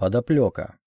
Подоплека.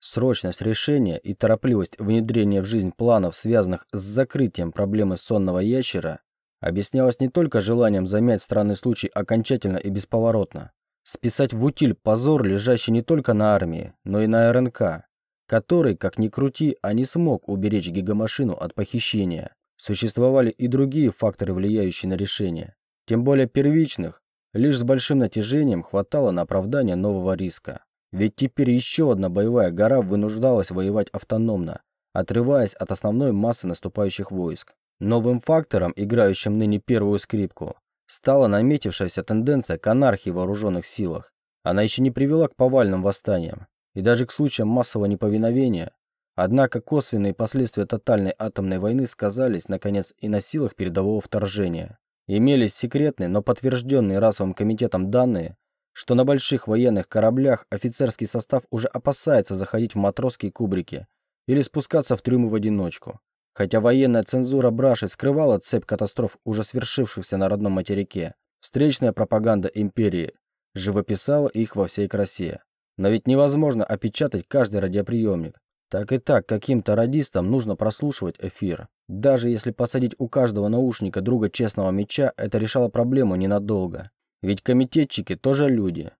Срочность решения и торопливость внедрения в жизнь планов, связанных с закрытием проблемы сонного ящера, объяснялась не только желанием замять странный случай окончательно и бесповоротно, списать в утиль позор, лежащий не только на армии, но и на РНК, который, как ни крути, а не смог уберечь гигамашину от похищения. Существовали и другие факторы, влияющие на решение, тем более первичных, Лишь с большим натяжением хватало на оправдание нового риска. Ведь теперь еще одна боевая гора вынуждалась воевать автономно, отрываясь от основной массы наступающих войск. Новым фактором, играющим ныне первую скрипку, стала наметившаяся тенденция к анархии в вооруженных силах. Она еще не привела к повальным восстаниям и даже к случаям массового неповиновения. Однако косвенные последствия тотальной атомной войны сказались, наконец, и на силах передового вторжения. Имелись секретные, но подтвержденные расовым комитетом данные, что на больших военных кораблях офицерский состав уже опасается заходить в матросские кубрики или спускаться в трюмы в одиночку. Хотя военная цензура Браши скрывала цепь катастроф, уже свершившихся на родном материке, встречная пропаганда империи живописала их во всей красе. Но ведь невозможно опечатать каждый радиоприемник, так и так, каким-то радистам нужно прослушивать эфир. Даже если посадить у каждого наушника друга честного меча, это решало проблему ненадолго. Ведь комитетчики тоже люди.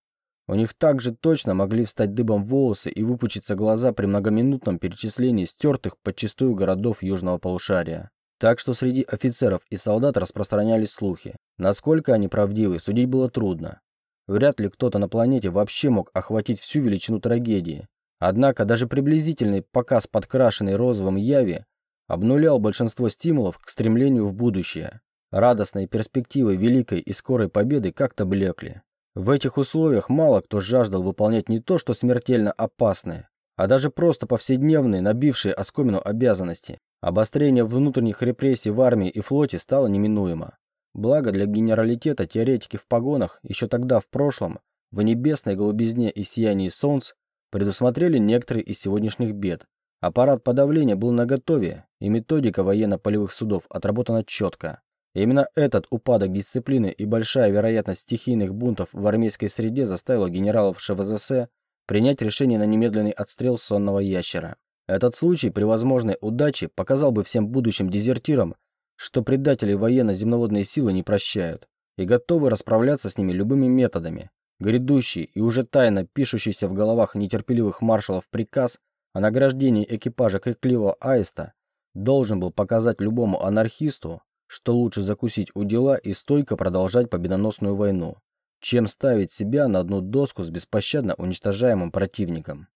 У них также точно могли встать дыбом волосы и выпучиться глаза при многоминутном перечислении стертых подчистую городов южного полушария. Так что среди офицеров и солдат распространялись слухи. Насколько они правдивы, судить было трудно. Вряд ли кто-то на планете вообще мог охватить всю величину трагедии. Однако даже приблизительный показ подкрашенной розовым яви обнулял большинство стимулов к стремлению в будущее. Радостные перспективы великой и скорой победы как-то блекли. В этих условиях мало кто жаждал выполнять не то, что смертельно опасные, а даже просто повседневные, набившие оскомину обязанности. Обострение внутренних репрессий в армии и флоте стало неминуемо. Благо для генералитета теоретики в погонах еще тогда в прошлом, в небесной голубизне и сиянии солнц, предусмотрели некоторые из сегодняшних бед. Аппарат подавления был наготове, и методика военно-полевых судов отработана четко. Именно этот упадок дисциплины и большая вероятность стихийных бунтов в армейской среде заставила генералов ШВЗС принять решение на немедленный отстрел сонного ящера. Этот случай при возможной удаче показал бы всем будущим дезертирам, что предателей военно-земноводные силы не прощают и готовы расправляться с ними любыми методами, Грядущий и уже тайно пишущийся в головах нетерпеливых маршалов приказ о награждении экипажа крикливого аиста должен был показать любому анархисту, что лучше закусить у дела и стойко продолжать победоносную войну, чем ставить себя на одну доску с беспощадно уничтожаемым противником.